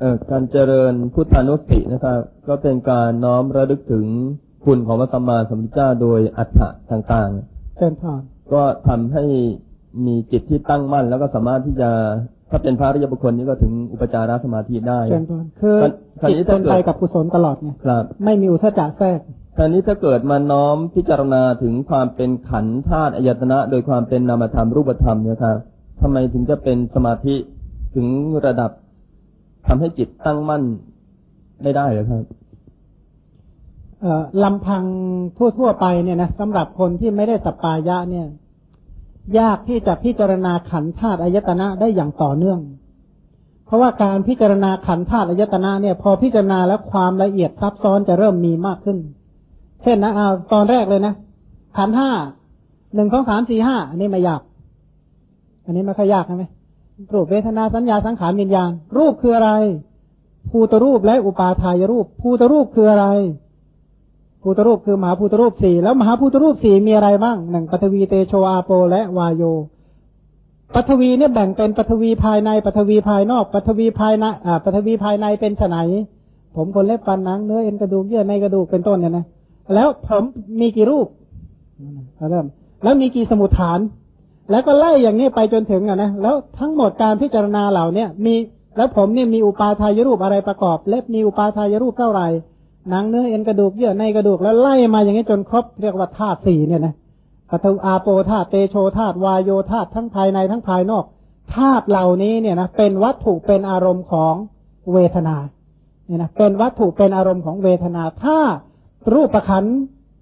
เอ่อการเจริญพุทธานุสตินะครับ ก็เป็นการน้อมระลึกถึงคุณของพระสัมมาสัมพุทธเจ้าโดยอัฏฐะต่างๆเชิญพานก็ทำให้มีจิตที่ตั้งมั่น แล้วก็สามารถที่จะถ้าเป็นพระอริยบุคคลนี่ก็ถึงอุปจารสมาธิได้เชิญพานคือคราวนี้จิตเป็นถ้าเกิดไปกับกุศลตลอดไงครับ ไม่มีอุทจจะแทรกคราวนี้ถ้าเกิดมาน้อมพิจารณาถึงความเป็นขันธ์ธาตุอายตนะ โดยความเป็นนามธรรมรูปธรรมเนะครับทำไมถึงจะเป็นสมาธิถึงระดับ ทำให้จิตตั้งมั่นไม่ได้เลยครับเอ่อลำพังทั่วๆไปเนี่ยนะสำหรับคนที่ไม่ได้สปปายะเนี่ย ยากที่จะพิจารณาขันธ์ธาตุอายตนะได้อย่างต่อเนื่อง เพราะว่าการพิจารณาขันธ์ธาตุอายตนะเนี่ย พอพิจารณาแล้วความละเอียดซับซ้อนจะเริ่มมีมากขึ้น เช่นนะเอาตอนแรกเลยนะขันห้าหนึ่งสองสามสี่ห้าอันนี้ไม่ยาก อันนี้ไม่ค่อยยากใช่ไหม รูปเวทนาสัญญาสังขารวิญญาณ รูปคืออะไร ภูตรูปและอุปาทายรูป ภูตรูปคืออะไร ภูตรูปคือมหาภูตรูปสี่แล้วมหาภูตรูปสี่มีอะไรบ้างหนึ่งปฐวีเตโชอาโป และวายโยปฐวีเนี่ยแบ่งเป็นปฐวีภายในปฐวีภายนอกปฐวีภายในอ่าปฐวีภายในเป็นไนผมคนเล็บฟันหนังเนื้อเอ็นกระดูกเยื่อในกระดูกเป็นต้นเนี่ยนะแล้วผมมีกี่รูปเริ่มแล้วมีกี่สมุทฐาน แล้วก็ไล่อย่างนี้ไปจนถึงอะนะแล้วทั้งหมดการพิจารณาเหล่าเนี้ยมีแล้วผมเนี่ยมีอุปาทายรูปอะไรประกอบ เล็บมีอุปาทายรูปเท่าไหร่หนังเนื้อเอ็นกระดูกเยื่อในกระดูกแล้วไล่มาอย่างนี้จนครบเรียกว่าธาตุสี่เนี่ยนะปฐวีอาโปธาตุเตโชธาตุวายโยธาตุทั้งภายในทั้งภายนอกธาตุเหล่านี้เนี่ยนะเป็นวัตถุเป็นอารมณ์ของเวทนาเนี่ยนะเป็นวัตถุเป็นอารมณ์ของเวทนา ถ้ารูปขัน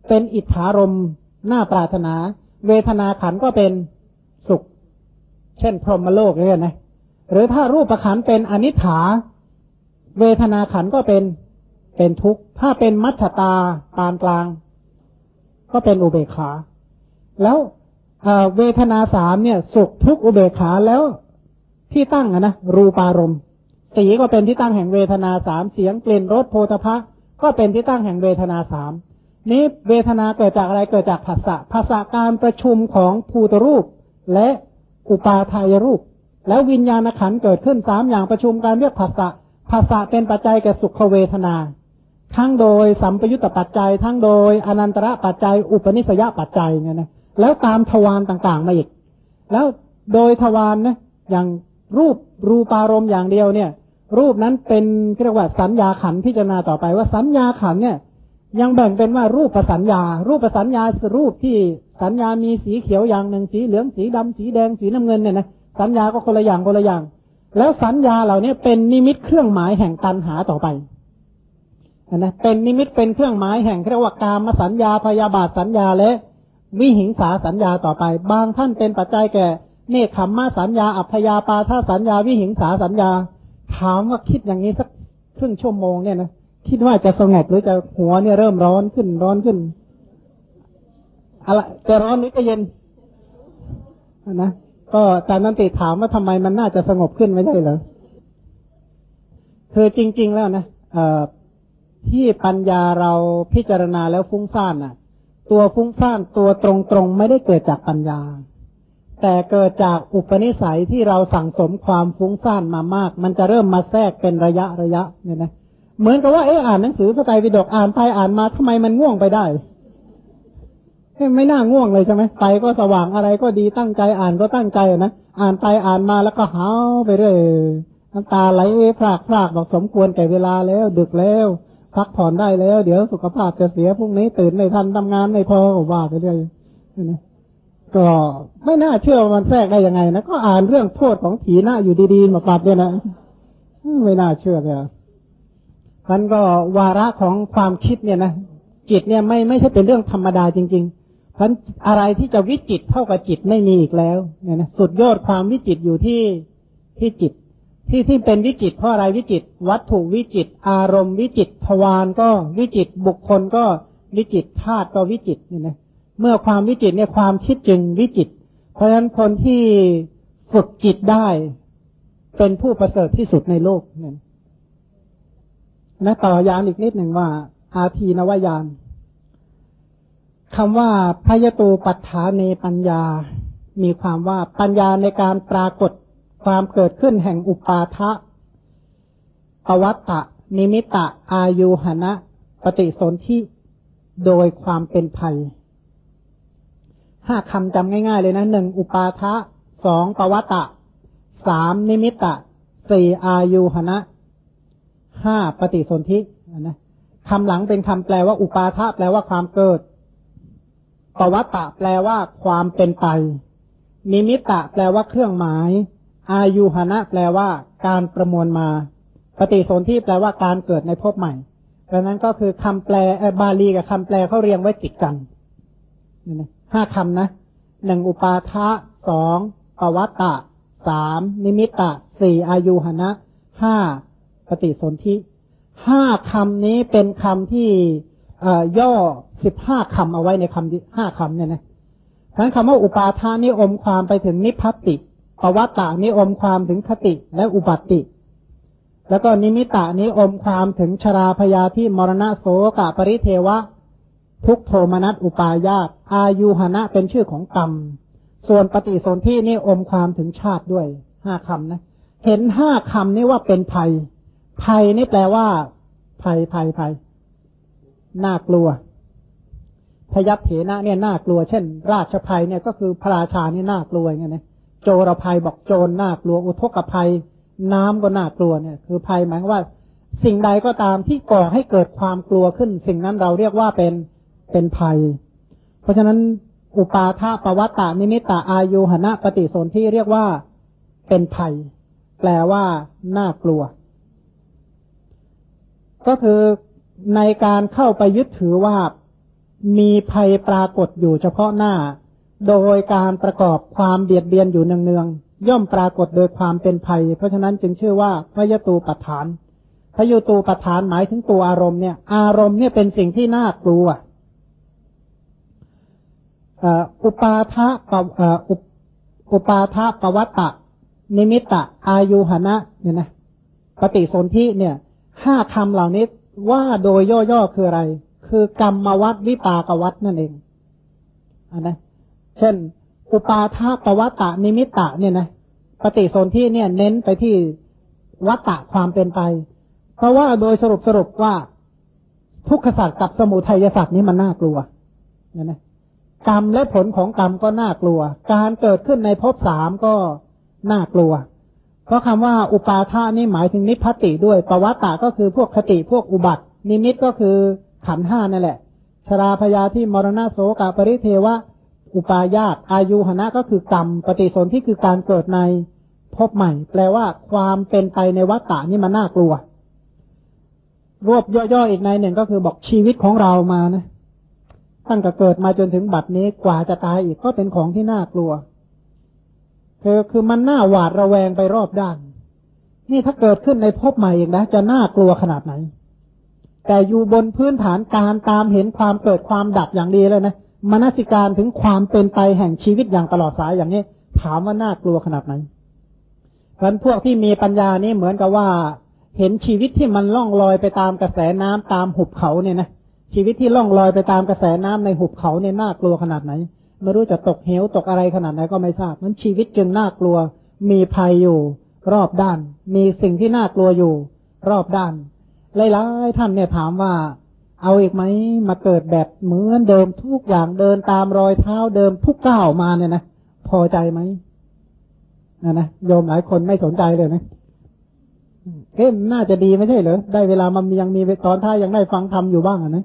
เป็นอิทธารมณ์น่าปรารถนา เวทนาขันก็เป็น เช่น พรหมโลกเนี่ยนะ หรือถ้ารูปขันเป็นอนิจฐา เวทนาขันก็เป็นเป็นทุกข์ ถ้าเป็นมัชตาปานกลาง ก็เป็นอุเบกขา แล้วเเวทนาสามเนี่ย สุขทุกข์อุเบกขาแล้วที่ตั้งอะนะรูปารมณ์สีก็เป็นที่ตั้งแห่งเวทนาสามเสียงกลิ่นรสโพธพะก็เป็นที่ตั้งแห่งเวทนาสามนี้เวทนาเกิดจากอะไรเกิดจากภาษะภาษะการประชุมของภูตรูป และ อุปาทายรูป แล้ววิญญาณขันเกิดขึ้นสามอย่างประชุมการเรียกภาษะภาษะเป็นปัจจัยแก่สุขเวทนา ทั้งโดยสัมปยุตตปัจจัย ทั้งโดยอนันตระปัจจัย อุปนิสยปัจจัยเนี่ยนะแล้วตามทวารต่างๆมาอีก แล้วโดยทวารนะอย่างรูปรูปารมณ์อย่างเดียวเนี่ย รูปนั้นเป็นเรียกว่าสัญญาขันพิจารณาต่อไปว่าสัญญาขันเนี่ย ยังแบ่งเป็นว่ารูปประสัญญา รูปประสัญญารูปที่สัญญามีสีเขียวอย่างหนึ่งสีเหลืองสีดำสีแดงสีน้ำเงินเนี่ยนะสัญญาก็คนละอย่างคนละอย่าง แล้วสัญญาเหล่านี้เป็นนิมิตเครื่องหมายแห่งตันหาต่อไปนะเป็นนิมิตเป็นเครื่องหมายแห่งเรียกว่ากามสัญญาพยาบาทสัญญาและวิหิงสาสัญญาต่อไป บางท่านเป็นปัจจัยแก่เนคขมมาสัญญา อัพยาปาท่าสัญญา วิหิงสาสัญญา ถามว่าคิดอย่างนี้สักครึ่งชั่วโมงเนี่ยนะ คิดว่าจะสงบหรือจะหัวเนี่ยเริ่มร้อนขึ้นร้อนขึ้นอะไรจะร้อนหรือจะเย็นนะก็อาจารย์นันติถามว่าทำไมมันน่าจะสงบขึ้นไม่ใช่เหรอคือจริง ๆ แล้วนะเอ่อที่ปัญญาเราพิจารณาแล้วฟุ้งซ่านน่ะ ตัวฟุ้งซ่านตัวตรงๆไม่ได้เกิดจากปัญญา แต่เกิดจากอุปนิสัยที่เราสั่งสมความฟุ้งซ่านมามาก มันจะเริ่มมาแทรกเป็นระยะระยะเนี่ยนะ เหมือนกับว่าเอออ่านหนังสือพระไตรปิฎกอ่านไปอ่านมาทำไมมันง่วงไปได้ไม่น่าง่วงเลยใช่ไหมไปก็สว่างอะไรก็ดีตั้งใจอ่านก็ตั้งใจนะอ่านไปอ่านมาแล้วก็หาวไปเรื่อยน้ำตาไหลพรากพรากบอกสมควรแก่เวลาแล้ว ดึกแล้ว พักผ่อนได้แล้ว เดี๋ยวสุขภาพจะเสียพรุ่งนี้ตื่นไม่ทันทำงานไม่พอว่าไปเรื่อยนะก็ไม่น่าเชื่อว่ามันแทรกได้ยังไงนะก็อ่านเรื่องโทษของผีหน้าอยู่ดีๆมาปรับเนี่ยนะไม่น่าเชื่อเลย มันก็วาระของความคิดเนี่ยนะจิตเนี่ยไม่ไม่ใช่เป็นเรื่องธรรมดาจริงๆ เพราะอะไรที่จะวิจิตเท่ากับจิตไม่มีอีกแล้วเนี่ยนะสุดยอดความวิจิตอยู่ที่ที่จิต ที่ที่เป็นวิจิตเพราะอะไรวิจิต วัตถุวิจิต อารมณ์วิจิตทวารก็วิจิตบุคคลก็วิจิตธาตุก็วิจิตเนี่ยนะเมื่อความวิจิตเนี่ยความคิดจึงวิจิต เพราะฉะนั้นคนที่ฝึกจิตได้ เป็นผู้ประเสริฐที่สุดในโลกเนี่ย นะต่อยานอีกนิดหนึ่งว่า อาทีนวายานคำว่าพยตูปัฏฐานเนปัญญา มีความว่าปัญญาในการปรากฏความเกิดขึ้นแห่งอุปาทะปวัตตะ นิมิตะ อายุหนะปฏิสนธิโดยความเป็นภัยห้าคำจำง่าย ๆ เลยนะหนึ่งอุปาทะสองปวัตตะสามนิมิตะสี่อายุหนะ ห้าปฏิสนธินะคำหลังเป็นคำแปลว่าอุปาทะแปลว่าความเกิดปวัตตะแปลว่าความเป็นไป นิมิตะแปลว่าเครื่องหมาย อายุหนะแปลว่าการประมวลมา ปฏิสนธิแปลว่าการเกิดในภพใหม่ดังนั้นก็คือคำแปลบาลีกับคำแปลเขาเรียงไว้ติดกันห้าคำนะหนึ่งอุปาทะสองปวัตตะสามนิมิตะสี่อายุหนะห้า ปฏิสนธิห้าคำนี้เป็นคำที่ย่อสิบห้าคำเอาไว้ในคำห้าคำเนี่ยนะทั้งคำว่าอุปาทานี่อมความไปถึงนิพพติปวัตตานี่อมความถึงคติและอุบัติ แล้วก็นิมิตะนี้อมความถึงชราพยาที่มรณะโสกะปริเทวะ ทุกโทมนัสอุปายาตอายุหณะเป็นชื่อของกรรม ส่วนปฏิสนธินี่อมความถึงชาติด้วยห้าคำนะ เห็นห้าคำนี้ว่าเป็นภัย ภัยนี่แปลว่า ภัยภัยภัยน่ากลัว พยับเถนะเนี่ยน่ากลัว เช่น ราชภัยเนี่ยก็คือพระราชานี่น่ากลัวอย่างเงี้ยนะโจรภัยบอกโจรน่ากลัว อุทกภัย น้ำก็น่ากลัวเนี่ย คือภัยหมายว่า สิ่งใดก็ตามที่ก่อให้เกิดความกลัวขึ้น สิ่งนั้นเราเรียกว่าเป็นเป็นภัย เพราะฉะนั้นอุปาทาปวัตตานิมิตาอายุหณะปฏิสนธิเรียกว่าเป็นภัย แปลว่าน่ากลัว ก็คือในการเข้าไปยึดถือว่ามีภัยปรากฏอยู่เฉพาะหน้า โดยการประกอบความเบียดเบียนอยู่เนืองๆย่อมปรากฏโดยความเป็นภัย เพราะฉะนั้นจึงชื่อว่าพยตูปัฏฐานพยตูปัฏฐานหมายถึงตัวอารมณ์เนี่ย อารมณ์เนี่ยเป็นสิ่งที่น่ากลัวอุปาทะอุปาทะปวัตตะ นิมิตะ อายุหนะเนี่ยนะปฏิสนธิเนี่ย ห้าคำเหล่านี้ว่าโดยย่อๆคืออะไร คือกรรมวัดวิปากวัดนั่นเองอันนะ เช่น อุปาทาปวัตตนิมิตะเนี่ยนะปฏิสนธิเนี่ยเน้นไปที่วัตตะความเป็นไป เพราะว่าโดยสรุปสรุปว่าทุกขศาสตว์กับสมุทัยศาสตว์นี้มันน่ากลัวนี่ยนะกรรมและผลของกรรมก็น่ากลัว การเกิดขึ้นในภพสามก็น่ากลัว เพราะคำว่าอุปาทานี่หมายถึงนิพพติด้วยปวัตตะก็คือพวกคติพวกอุบัติ นิมิตก็คือขันห้านั่นแหละ ชราพยาที่มรณะโสกาปริเทวะ อุปายาตอายุหณะก็คือกรรม ปฏิสนธิคือการเกิดในพบใหม่ แปลว่าความเป็นไปในวัฏฏะนี่มันน่ากลัว รวบย่อๆอีกในหนึ่งก็คือบอกชีวิตของเรามานะตั้งแต่เกิดมาจนถึงบัดนี้กว่าจะตายอีกก็เป็นของที่น่ากลัว คือคือมันน่าหวาดระแวงไปรอบด้าน นี่ถ้าเกิดขึ้นในภพใหม่อีกนะ จะน่ากลัวขนาดไหน แต่อยู่บนพื้นฐานการตามเห็นความเกิดความดับอย่างดีเลยนะมนสิการถึงความเป็นไปแห่งชีวิตอย่างตลอดสายอย่างนี้ ถามว่าน่ากลัวขนาดไหนเพราะพวกที่มีปัญญานี่เหมือนกับว่า เห็นชีวิตที่มันล่องลอยไปตามกระแสน้ำตามหุบเขาเนี่ยนะชีวิตที่ล่องลอยไปตามกระแสน้ำในหุบเขาเนี่ยน่ากลัวขนาดไหน ไม่รู้จะตกเหวตกอะไรขนาดไหนก็ไม่ทราบนั้นชีวิตจึงน่ากลัว มีภัยอยู่ รอบด้าน มีสิ่งที่น่ากลัวอยู่ รอบด้านหลายๆท่านเนี่ยถามว่า เอาอีกไหมมาเกิดแบบเหมือนเดิมทุกอย่างเดินตามรอยเท้าเดิมทุกก้าวมาเนี่ยนะพอใจไหมนะนะโยมหลายคนไม่สนใจเลยนะเอ๊ะน่าจะดีไม่ใช่เหรอได้เวลามันยังมีตอนท้ายยังได้ฟังธรรมอยู่บ้างอนะ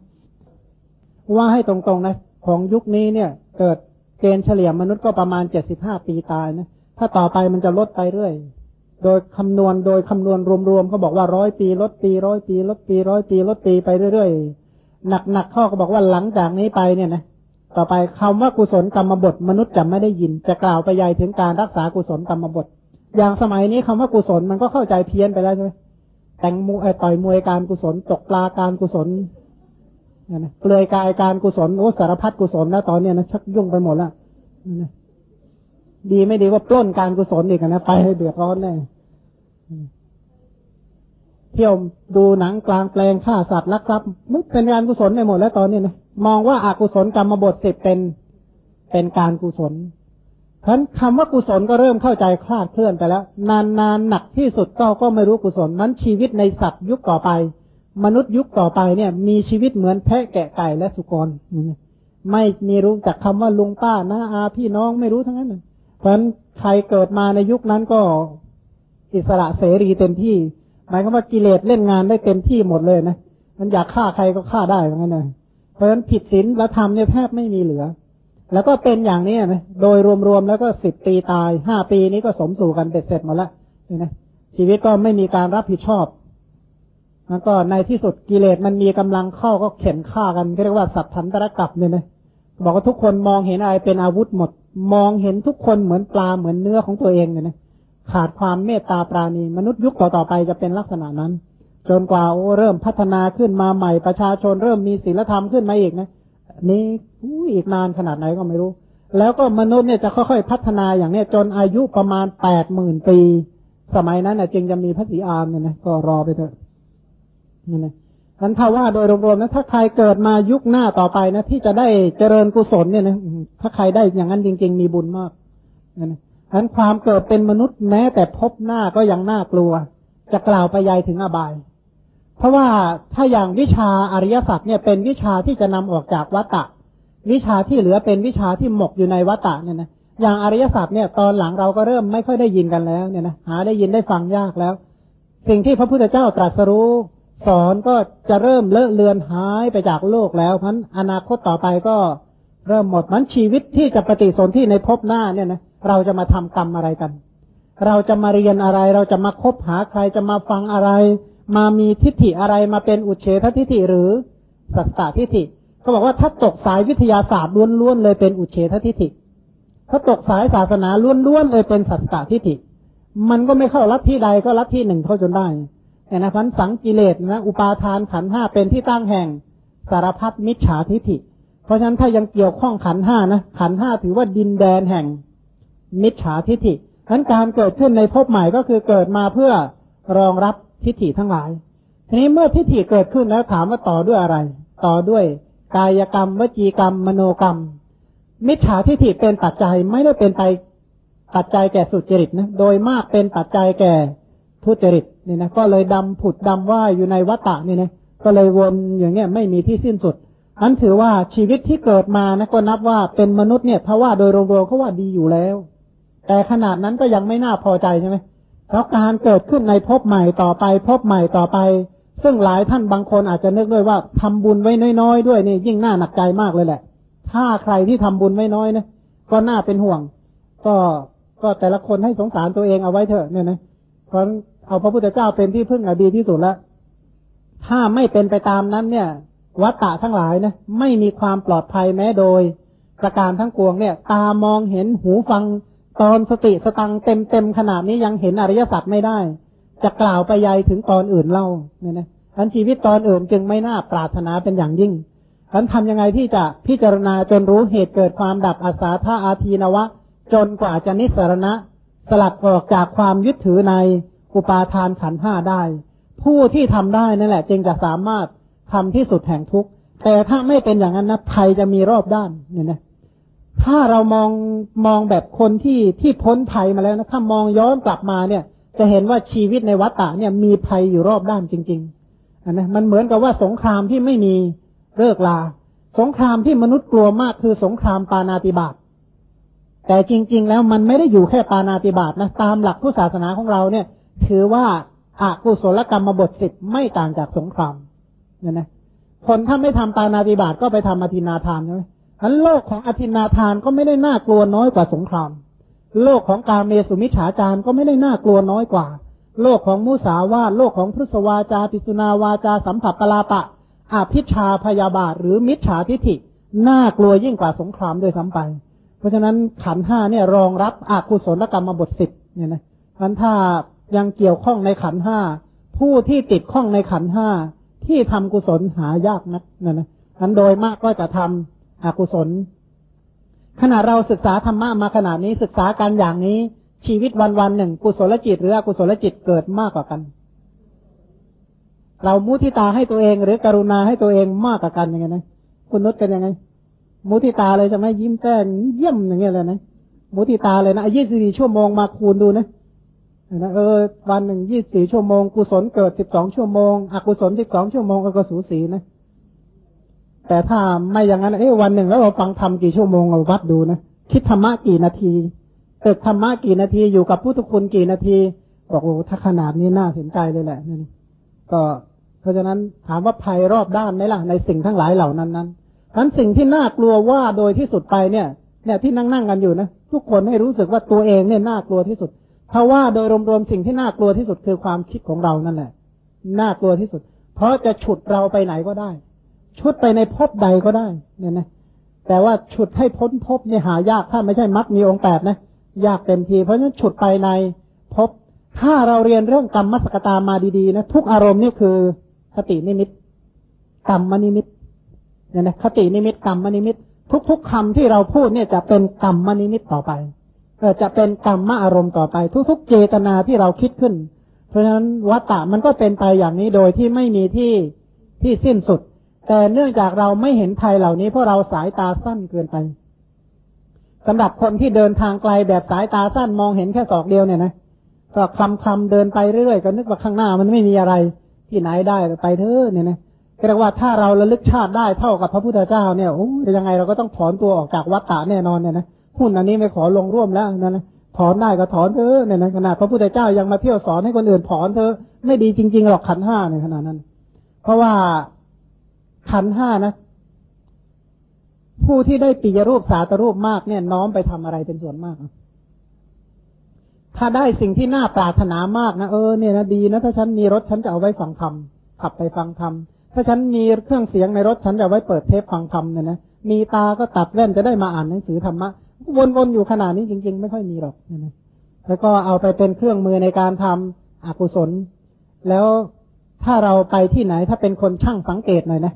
ว่าให้ตรงๆนะ ของยุคนี้เนี่ย เกิดเกณฑ์เฉลี่ยมนุษย์ก็ประมาณเจ็ดสิบห้าปีตายนะ ถ้าต่อไปมันจะลดไปเรื่อย โดยคำนวณโดยคำนวณรวมๆเขาบอกว่าร้อยปี ลดปีร้อยปี ลดปีร้อยปี ลดปีไปเรื่อยๆ หนักๆข้อก็บอกว่าหลังจากนี้ไปเนี่ยนะต่อไปคำว่ากุศลกรรมบทมนุษย์จะไม่ได้ยิน จะกล่าวไปใหญ่ถึงการรักษากุศลกรรมบท อย่างสมัยนี้คำว่ากุศลมันก็เข้าใจเพี้ยนไปแล้วใช่ไหมแต่งมวยต่อยมวยการกุศลตกปลาการกุศล นะเปลือยกายการกุศลโอ้สารพัดกุศลนะตอนเนี้ยนะชักยุ่งไปหมดละดีไม่ดีว่าปล้นการกุศลอีกนะไปให้เดือดร้อนแน่เที่ยวดูหนังกลางแปลงฆ่าสัตว์ลักทรัพย์มันเป็นการกุศลไปหมดแล้วตอนนี้นะมองว่าอากุศลกรรมบทสิบเป็นเป็นการกุศลเพราะคำว่ากุศลก็เริ่มเข้าใจคลาดเคลื่อนไปแล้ว นานนานหนักที่สุดก็ก็ไม่รู้กุศลนั้นชีวิตในสัตว์ยุคต่อไป มนุษย์ยุคต่อไปเนี่ย มีชีวิตเหมือนแพะแกะไก่และสุกรไม่มีรู้จักคำว่าลุงป้าน้าอาพี่น้องไม่รู้ทั้งนั้นเพราะฉะนั้นใครเกิดมาในยุคนั้นก็อิสระเสรีเต็มที่ หมายความว่ากิเลสเล่นงานได้เต็มที่หมดเลยนะมันอยากฆ่าใครก็ฆ่าได้เหมือนกันนะเพราะฉะนั้นผิดศีลและธรรมเนี่ยแทบไม่มีเหลือ แล้วก็เป็นอย่างนี้นะโดยรวมๆแล้วก็สิบปีตายห้าปีนี้ก็สมสู่กันเบ็ดเสร็จหมดละนะชีวิตก็ไม่มีการรับผิดชอบ แล้วก็ในที่สุดกิเลสมันมีกำลังเข้าก็เข็นฆ่ากันเรียกว่าสัตว์ทันตรกับเนี่ยนะบอกว่าทุกคนมองเห็นอะไรเป็นอาวุธหมด มองเห็นทุกคนเหมือนปลาเหมือนเนื้อของตัวเองเนี่ยนะขาดความเมตตาปราณี มนุษย์ยุคต่อๆไปจะเป็นลักษณะนั้น จนกว่าเริ่มพัฒนาขึ้นมาใหม่ประชาชนเริ่มมีศีลธรรมขึ้นมาอีกนะนี่อีกนานขนาดไหนก็ไม่รู้ แล้วก็มนุษย์เนี่ยจะค่อยๆพัฒนาอย่างเนี้ยจนอายุประมาณแปดหมื่นปี สมัยนั้นนะจึงจะมีพระศรีอานเนี่ยนะก็รอไปเถอะ นี่นะนั้นถ้าว่าโดยรวมๆนะถ้าใครเกิดมายุคหน้าต่อไปนะ ที่จะได้เจริญกุศลเนี่ยนะถ้าใครได้อย่างนั้นจริง ๆ มีบุญมากนี่นะนั้นความเกิดเป็นมนุษย์แม้แต่พบหน้าก็ยังน่ากลัว จะกล่าวไปยายถึงอบาย เพราะว่าถ้าอย่างวิชาอริยสัจเนี่ยเป็นวิชาที่จะนำออกจากวัตตะ วิชาที่เหลือเป็นวิชาที่หมกอยู่ในวัตตะเนี่ยนะอย่างอริยสัจเนี่ยตอนหลังเราก็เริ่มไม่ค่อยได้ยินกันแล้วเนี่ยนะหาได้ยินได้ฟังยากแล้ว สิ่งที่พระพุทธเจ้าตรัสรู้ สอนก็จะเริ่มเลอะเลือนหายไปจากโลกแล้วพันอนาคตต่อไปก็เริ่มหมดมันชีวิตที่จะปฏิสนธิในภพหน้าเนี่ยนะเราจะมาทำกรรมอะไรกัน เราจะมาเรียนอะไร เราจะมาคบหาใครจะมาฟังอะไร มามีทิฏฐิอะไรมาเป็นอุเฉททิฏฐิหรือสัตตทิฏฐิเขาบอกว่าถ้าตกสายวิทยาศาสตร์ล้วนๆเลยเป็นอุเฉททิฏฐิถ้าตกสายศาสนาล้วนๆเลยเป็นสัตตทิฏฐิมันก็ไม่เข้าลัทธิใดก็ลัทธิหนึ่งเข้าจนได้ นี่ยนะพันสังกิเลสนะอุปาทานขันห้าเป็นที่ตั้งแห่งสารพัดมิจฉาทิฏฐิ เพราะฉะนั้นถ้ายังเกี่ยวข้องขันห้านะขันห้าถือว่าดินแดนแห่งมิจฉาทิฏฐิฉะนั้นการเกิดขึ้นในภพใหม่ก็คือเกิดมาเพื่อรองรับทิฏฐิทั้งหลาย ทีนี้เมื่อทิฏฐิเกิดขึ้นแล้วถามว่าต่อด้วยอะไร ต่อด้วยกายกรรม วจีกรรม มโนกรรม มิจฉาทิฏฐิเป็นปัจจัยไม่ได้เป็นไปปัจจัยแก่สุจริตนะ โดยมากเป็นปัจจัยแก่ ทุจริตนี่นะก็เลยดำผุดดำว่ายอยู่ในวัฏฏะนี่นะก็เลยวนอย่างเงี้ยไม่มีที่สิ้นสุดอันถือว่าชีวิตที่เกิดมานะก็นับว่าเป็นมนุษย์เนี่ยถ้าะว่าโดยรวมๆเขาว่าดีอยู่แล้ว แต่ขนาดนั้นก็ยังไม่น่าพอใจใช่ไหมเพราะการเกิดขึ้นในภพใหม่ต่อไปภพใหม่ต่อไป ซึ่งหลายท่านบางคนอาจจะนึกด้วยว่าทำบุญไว้น้อยๆด้วยนี่ยิ่งน่าหนักใจมากเลยแหละ ถ้าใครที่ทำบุญไว้น้อยนะก็น่าเป็นห่วง ก็ก็แต่ละคนให้สงสารตัวเองเอาไว้เถอะเนี่ยนะเพราะ เอาพระพุทธเจ้าเป็นที่พึ่งอดีที่สุดแล้วถ้าไม่เป็นไปตามนั้นเนี่ย วัตตะทั้งหลายนะไม่มีความปลอดภัยแม้โดย ประการทั้งปวงเนี่ย ตามองเห็นหูฟังตอนสติสตังเต็มเต็มขนาดนี้ยังเห็นอริยสัจไม่ได้ จะกล่าวไปยัยถึงตอนอื่นเล่าเนี่ยนะทันชีวิตตอนอื่นจึงไม่น่าปรารถนาเป็นอย่างยิ่งทันทำยังไงที่จะพิจารณาจนรู้เหตุเกิดความดับอาสาธาอาทีนวะ จนกว่าจะนิสรณะ สลัดออกจากความยึดถือใน อุปาทานขันห้าได้ ผู้ที่ทำได้นั่นแหละ จึงจะสามารถทำที่สุดแห่งทุกข์แต่ถ้าไม่เป็นอย่างนั้นนะภัยจะมีรอบด้านเนี่ยนะถ้าเรามองมองแบบคนที่ที่พ้นภัยมาแล้วนะถ้ามองย้อนกลับมาเนี่ย จะเห็นว่าชีวิตในวัฏฏะเนี่ยมีภัยอยู่รอบด้านจริงๆอันนะมันเหมือนกับว่าสงครามที่ไม่มีเลิกลา สงครามที่มนุษย์กลัวมากคือสงครามปานาติบาตแต่จริง ๆ แล้วมันไม่ได้อยู่แค่ปานาติบาตนะตามหลักพุทธศาสนาของเราเนี่ย ถือว่าอากุศลกรรมบทสิบไม่ต่างจากสงครามเนี่ยนะคนถ้าไม่ทำปานาติบาตก็ไปทำอธินาทานใช่ไหมอันโลกของอธินาทานก็ไม่ได้น่ากลัวน้อยกว่าสงคราม โลกของการเมสุมิฉาจารก็ไม่ได้น่ากลัวน้อยกว่า โลกของมุสาวาโลกของพุทธวาจาปิสุนาวาจาสัมผัสปลาปะอาพิชาพยาบาท หรือมิจฉาทิฐิน่ากลัวยิ่งกว่าสงครามด้วยซ้าไป เพราะฉะนั้นขันห้าเนี่ยรองรับอากุศลกรรมบทสิบเนี่ยนะมันถ้า ยังเกี่ยวข้องในขันห้าผู้ที่ติดข้องในขันห้าที่ทำกุศลหายากนักนะนะนั้นโดยมากก็จะทำอกุศล ขณะเราศึกษาธรรมะมาขนาดนี้ศึกษาการอย่างนี้ ชีวิตวันวันหนึ่ง กุศลจิต หรืออกุศลจิตเกิดมากกว่ากัน เรามุทิตาให้ตัวเอง หรือกรุณาให้ตัวเองมากกว่ากันยังไงนะคุณนุชกันยังไง มุทิตาเลยจะไม่ยิ้มแป้งเยี่ยมอย่างเงี้ยเลยนะมุติตาเลยนะยี่สิบสี่ชั่วโมงมาคูณดูนะ นะเออวันหนึ่งยี่สี่ชั่วโมงกุศลเกิดสิบสองชั่วโมงอกุศลสิบสองชั่วโมงก็สูสีนะ แต่ถ้าไม่อย่างนั้นเอ้วันหนึ่งแล้วเราฟังธรรมกี่ชั่วโมงเราวัดดูนะคิดธรรมะกี่นาทีเกิดธรรมะกี่นาทีอยู่กับพุทธคุณกี่นาทีบอกโอ้ถ้าขนาดนี้น่าเห็นใจเลยแหละนี่ก็เพราะฉะนั้นถามว่าภัยรอบด้านไหมล่ะในสิ่งทั้งหลายเหล่านั้นนั้นนั้นสิ่งที่น่ากลัวว่าโดยที่สุดไปเนี่ย เนี่ยที่นั่งนั่งกันอยู่นะทุกคนให้รู้สึกว่าตัวเองเนี่ยน่ากลัวที่สุด เพราะว่าโดยรวมๆสิ่งที่น่ากลัวที่สุดคือความคิดของเรานั่นแหละน่ากลัวที่สุด เพราะจะฉุดเราไปไหนก็ได้ ชุดไปในภพใดก็ได้ เนี่ยนะแต่ว่าฉุดให้พ้นภพเนี่ยหายากถ้าไม่ใช่มัดมีองค์แปดนะยากเต็มที เพราะฉะนั้นฉุดไปในภพถ้าเราเรียนเรื่องกัมมัสสกตามาดีๆนะทุกอารมณ์นี่คือคตินิมิตกรรมนิมิตเนี่ยนะคตินิมิตกรรมนิมิต ทุกๆคำที่เราพูดเนี่ยจะเป็นกรรมนิมิตต่อไป จะเป็นกรรมอารมณ์ต่อไป ทุก ๆ เจตนาที่เราคิดขึ้น เพราะฉะนั้นวัฏฏะมันก็เป็นไปอย่างนี้โดยที่ไม่มีที่ที่สิ้นสุด แต่เนื่องจากเราไม่เห็นภัยเหล่านี้เพราะเราสายตาสั้นเกินไปสำหรับคนที่เดินทางไกลแบบสายตาสั้นมองเห็นแค่ศอกเดียวเนี่ยนะก็คลำคลำเดินไปเรื่อยก็นึกว่าข้างหน้ามันไม่มีอะไรที่ไหนได้ไปเถอะเนี่ยนะเรียกว่าถ้าเราระลึกชาติได้เท่ากับพระพุทธเจ้าเนี่ยโอ้ยังไงเราก็ต้องถอนตัวออกจากวัฏฏะแน่นอนเนี่ยนะ หุ้นอันนี้ไม่ขอลงร่วมแล้วนะนะถอนได้ก็ถอนเถอะเนี่ยนะขนาดพระพุทธเจ้ายังมาเที่ยวสอนให้คนอื่นถอนเถอะไม่ดีจริงๆหรอกขันห้าในขนาดนั้น เพราะว่าขันห้านะผู้ที่ได้ปียรูปสาตรูปมากเนี่ยน้อมไปทำอะไรเป็นส่วนมาก ถ้าได้สิ่งที่น่าปรารถนามากนะเออเนี่ยนะดีนะถ้าฉันมีรถฉันจะเอาไว้ฟังธรรมขับไปฟังธรรมถ้าฉันมีเครื่องเสียงในรถฉันจะไว้เปิดเทปฟังธรรมเนี่ยนะมีตาก็ตัดแว่นจะได้มาอ่านหนังสือธรรมะ วนๆอยู่ขนาดนี้จริง ๆ ไม่ค่อยมีหรอกนะแล้วก็เอาไปเป็นเครื่องมือในการทำอกุศล แล้วถ้าเราไปที่ไหนถ้าเป็นคนช่างสังเกตหน่อยนะ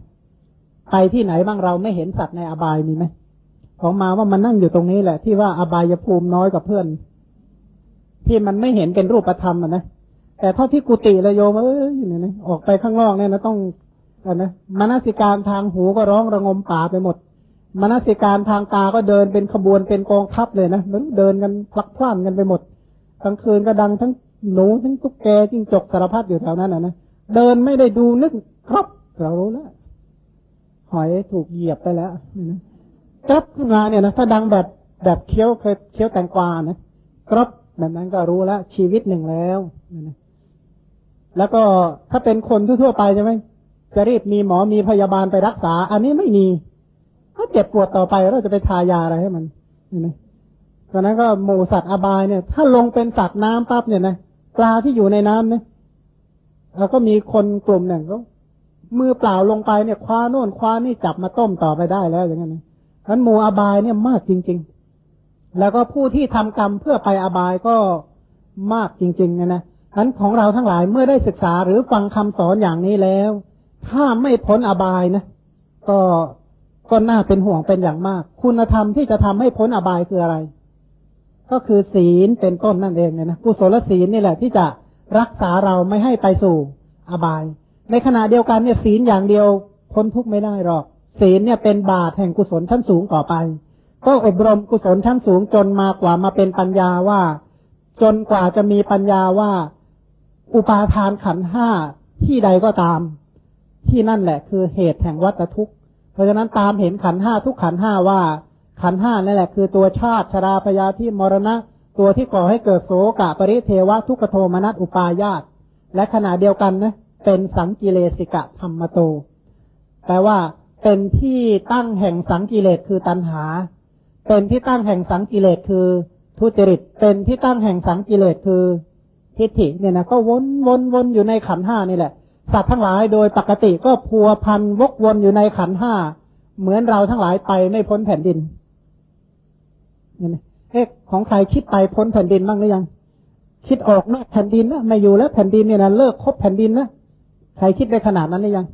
ไปที่ไหนบ้างเราไม่เห็นสัตว์ในอบายมีไหมของมาว่ามันนั่งอยู่ตรงนี้แหละ ที่ว่าอบายภูมิน้อยกับเพื่อน ที่มันไม่เห็นเป็นรูปธรรมอะนะแต่เท่าที่กุฏิระโยมเอ้ยเนี่ยนะออกไปข้างนอกเนี่ยนะต้องอนะมานสิการทางหูก็ร้องระงมป่าไปหมด มนสิการทางตาก็เดินเป็นขบวนเป็นกองทัพเลยนะมันเดินกันพลักพล่านกันไปหมดกลางคืนก็ดังทั้งหนูทั้งตุ๊กแกจิ้งจกสารพัดอยู่แถวนั้นอะนะเดินไม่ได้ดูนึกครับเรารู้แล้วหอยถูกเหยียบไปแล้วนะจับขึ้นมาเนี่ยนะถ้าดังแบบแบบเคี้ยวเคยเคี้ยวแตงกวานะครับแบบนั้นก็รู้แล้วชีวิตหนึ่งแล้วนะแล้วก็ถ้าเป็นคนทั่วไปใช่ไหมจะรีบมีหมอมีพยาบาลไปรักษา อันนี้ไม่มี ถ้าเจ็บปวดต่อไปเราจะไปทายาอะไรให้มันเห็นไหมตอนนั้นก็หมูสัตว์อบายเนี่ย ถ้าลงเป็นสัตว์น้ำปั๊บเนี่ยนะปลาที่อยู่ในน้ำเนี่ยแล้วก็มีคนกลุ่มหนึ่งก็มือเปล่าลงไปเนี่ยคว้าโน่นคว้านี่จับมาต้มต่อไปได้แล้วอย่างนั้นนะนั้นหมูอบายเนี่ยมากจริง ๆ แล้วก็ผู้ที่ทำกรรมเพื่อไปอบายก็มากจริงๆนะนะนั้นของเราทั้งหลายเมื่อได้ศึกษาหรือฟังคำสอนอย่างนี้แล้ว ถ้าไม่พ้นอบายนะ ก็ ก็น่าเป็นห่วงเป็นอย่างมาก คุณธรรมที่จะทำให้พ้นอบายคืออะไร ก็คือศีลเป็นต้นนั่นเองเนี่ยนะกุศลศีลนี่แหละที่จะรักษาเราไม่ให้ไปสู่อบาย ในขณะเดียวกันเนี่ยศีลอย่างเดียวพ้นทุกข์ไม่ได้หรอก ศีลเนี่ยเป็นบาตแห่งกุศลชั้นสูงต่อไป ก็อบรมกุศลชั้นสูงจนมากว่ามาเป็นปัญญาว่า จนกว่าจะมีปัญญาว่า อุปาทานขันห้าที่ใดก็ตาม ที่นั่นแหละ คือเหตุแห่งวัฏทุกข์ เพราะฉะนั้นตามเห็นขันห้าทุกขันห้าว่า ขันห้านั่นแหละคือตัวชาติชราพยาที่มรณะ ตัวที่ก่อให้เกิดโสกะปริเทวะทุกขโทมนัสอุปายาตและขณะเดียวกันนะเป็นสังกิเลสิกะธรรมโต แปลว่าเป็นที่ตั้งแห่งสังกิเลสคือตัณหา เป็นที่ตั้งแห่งสังกิเลสคือทุจริต เป็นที่ตั้งแห่งสังกิเลสคือทิฏฐิเนี่ยนะก็วนวนวนอยู่ในขันห้านี่แหละ สัตว์ทั้งหลายโดยปกติก็พัวพันวกวนอยู่ในขันห้า เหมือนเราทั้งหลายไปไม่พ้นแผ่นดินเห็นไหมเอ๊ะของใครคิดไปพ้นแผ่นดินบ้างหรือยัง คิดออกนอกแผ่นดินนะไม่อยู่แล้วแผ่นดินเนี่ยนะเลิกคบแผ่นดินนะใครคิดได้ขนาดนั้นหรือยัง